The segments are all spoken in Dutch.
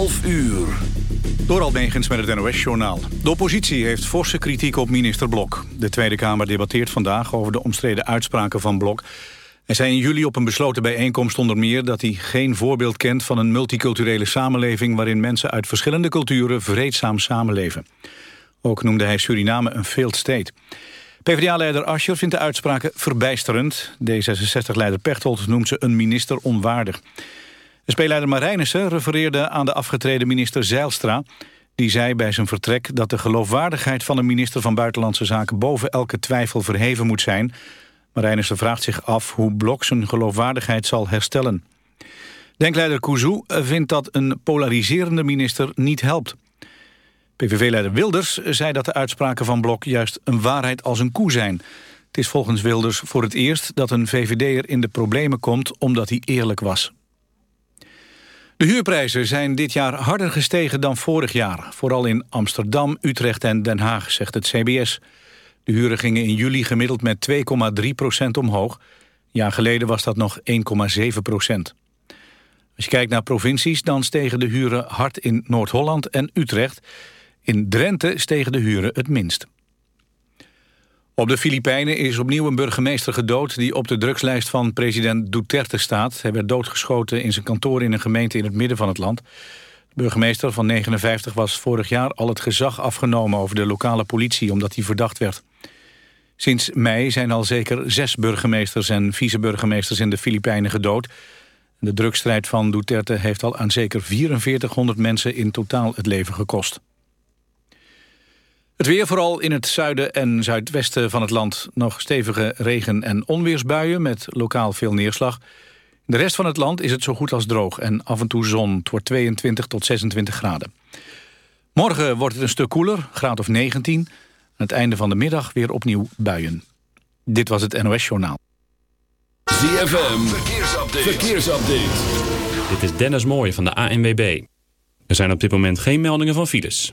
11 uur. Door Almegens met het NOS-journaal. De oppositie heeft forse kritiek op minister Blok. De Tweede Kamer debatteert vandaag over de omstreden uitspraken van Blok. Hij zei in juli op een besloten bijeenkomst onder meer... dat hij geen voorbeeld kent van een multiculturele samenleving... waarin mensen uit verschillende culturen vreedzaam samenleven. Ook noemde hij Suriname een failed state. PvdA-leider Ascher vindt de uitspraken verbijsterend. D66-leider Pechtold noemt ze een minister onwaardig. SP-leider Marijnissen refereerde aan de afgetreden minister Zeilstra. Die zei bij zijn vertrek dat de geloofwaardigheid van een minister van Buitenlandse Zaken boven elke twijfel verheven moet zijn. Marijnissen vraagt zich af hoe Blok zijn geloofwaardigheid zal herstellen. Denkleider Kouzou vindt dat een polariserende minister niet helpt. PVV-leider Wilders zei dat de uitspraken van Blok juist een waarheid als een koe zijn. Het is volgens Wilders voor het eerst dat een VVD'er in de problemen komt omdat hij eerlijk was. De huurprijzen zijn dit jaar harder gestegen dan vorig jaar. Vooral in Amsterdam, Utrecht en Den Haag, zegt het CBS. De huren gingen in juli gemiddeld met 2,3 procent omhoog. Een jaar geleden was dat nog 1,7 procent. Als je kijkt naar provincies, dan stegen de huren hard in Noord-Holland en Utrecht. In Drenthe stegen de huren het minst. Op de Filipijnen is opnieuw een burgemeester gedood... die op de drugslijst van president Duterte staat. Hij werd doodgeschoten in zijn kantoor in een gemeente in het midden van het land. De burgemeester van 59 was vorig jaar al het gezag afgenomen... over de lokale politie, omdat hij verdacht werd. Sinds mei zijn al zeker zes burgemeesters en viceburgemeesters... in de Filipijnen gedood. De drugsstrijd van Duterte heeft al aan zeker 4400 mensen... in totaal het leven gekost. Het weer vooral in het zuiden en zuidwesten van het land. Nog stevige regen- en onweersbuien met lokaal veel neerslag. In de rest van het land is het zo goed als droog en af en toe zon. Het wordt 22 tot 26 graden. Morgen wordt het een stuk koeler, graad of 19. Aan het einde van de middag weer opnieuw buien. Dit was het NOS Journaal. ZFM, verkeersupdate. verkeersupdate. Dit is Dennis Mooij van de ANWB. Er zijn op dit moment geen meldingen van files.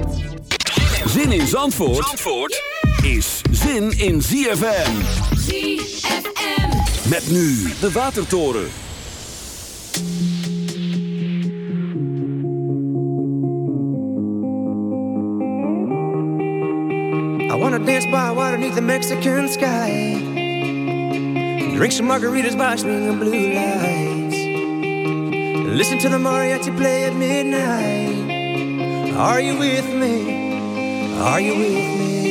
Zin in Zandvoort, Zandvoort is zin in ZFM. ZFM. Met nu de Watertoren. I wanna dance by water beneath the Mexican sky. Drink some margaritas by swinging blue lights. Listen to the mariachi play at midnight. Are you with me? Are you with me?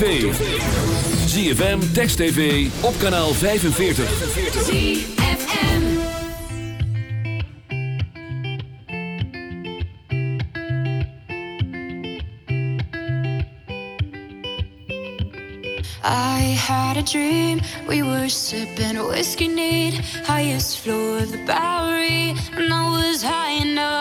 tv. ZFM, Text TV, op kanaal 45. I had a dream, we were sipping whiskey neat Highest floor of the Bowery, and I was high enough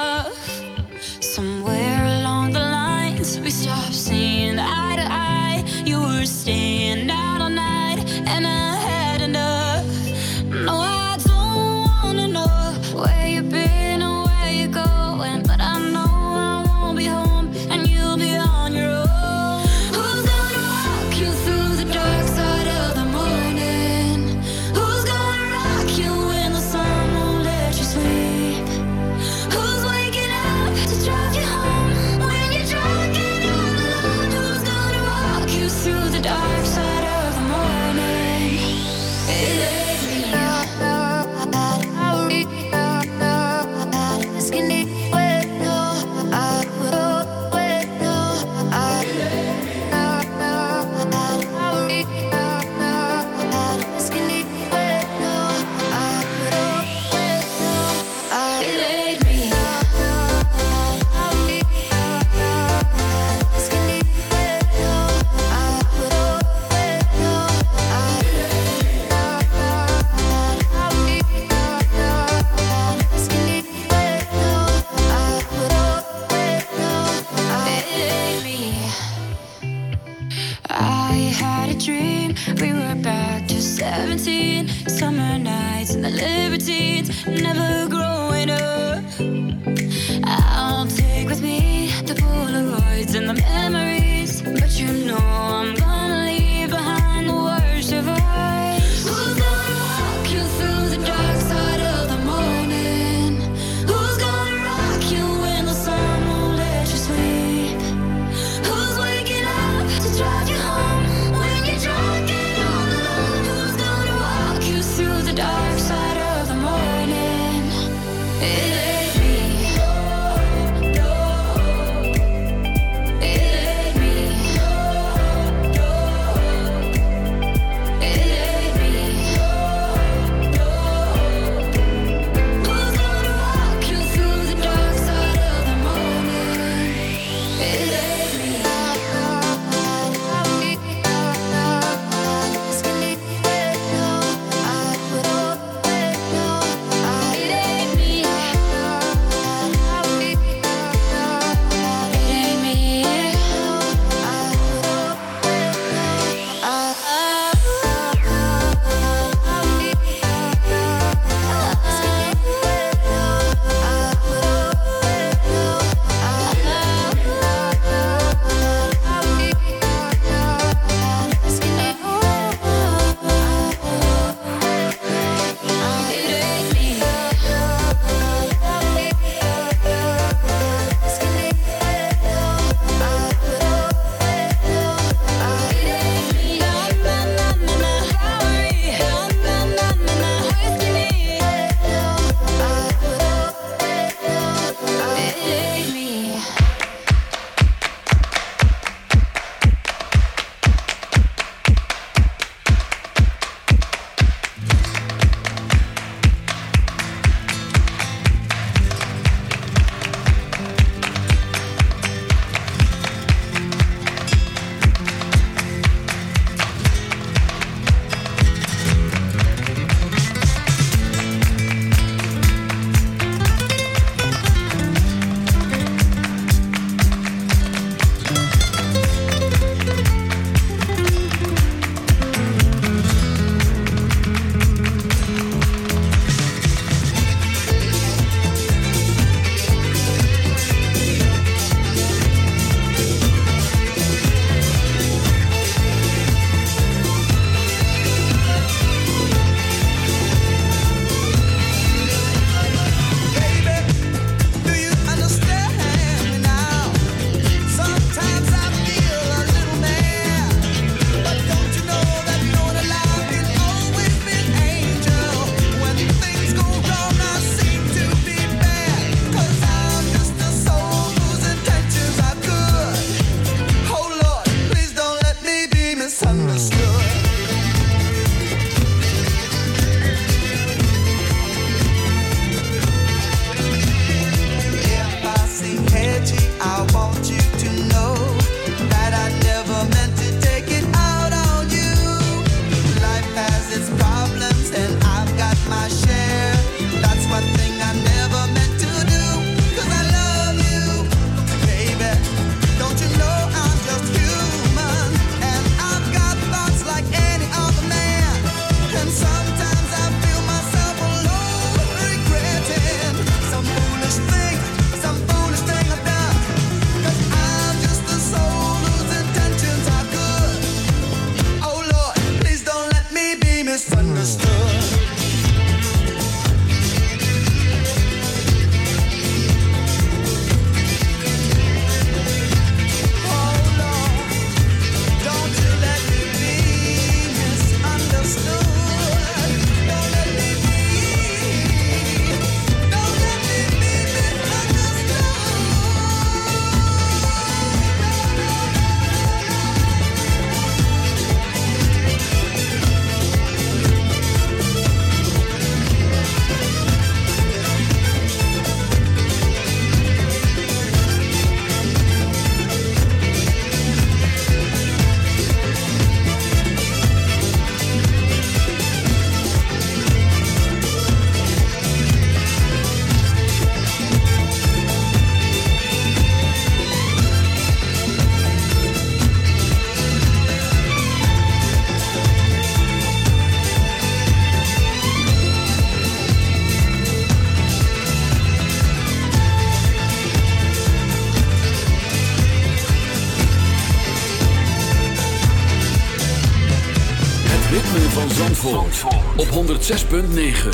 Zandvoort, op 106.9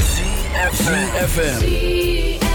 FM.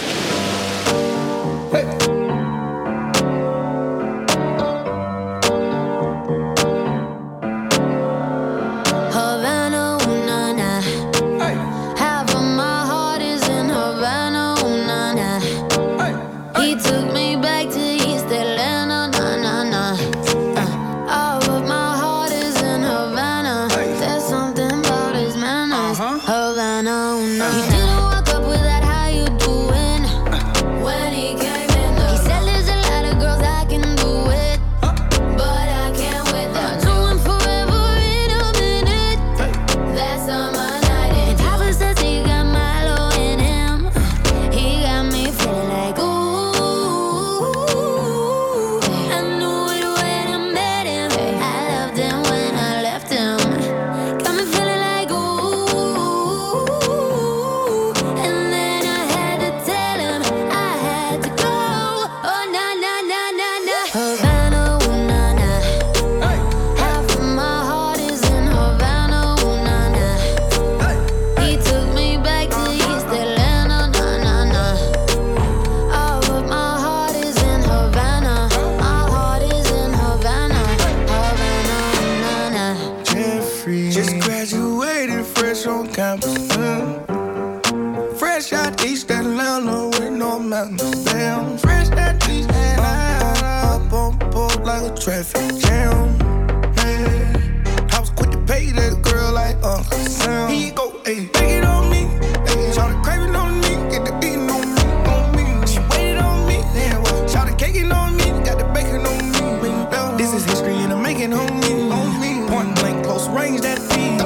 feet.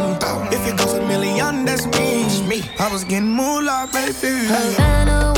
If it goes a million, that's me. I was getting moolah, baby. Havana,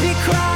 be cry.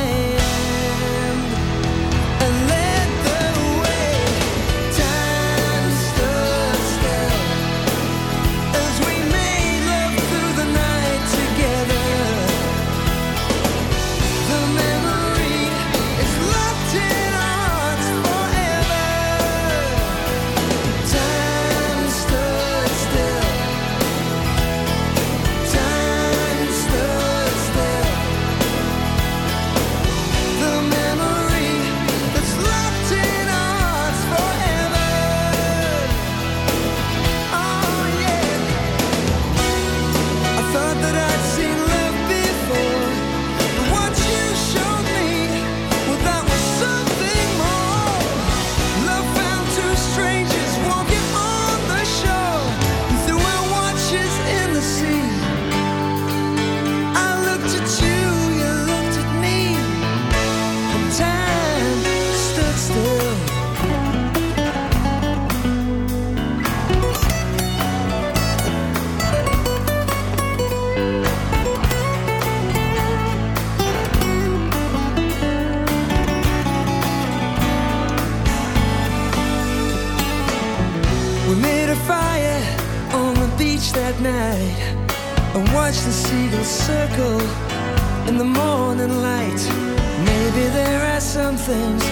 things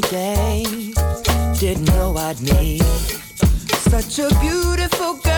days. Didn't know I'd need such a beautiful girl.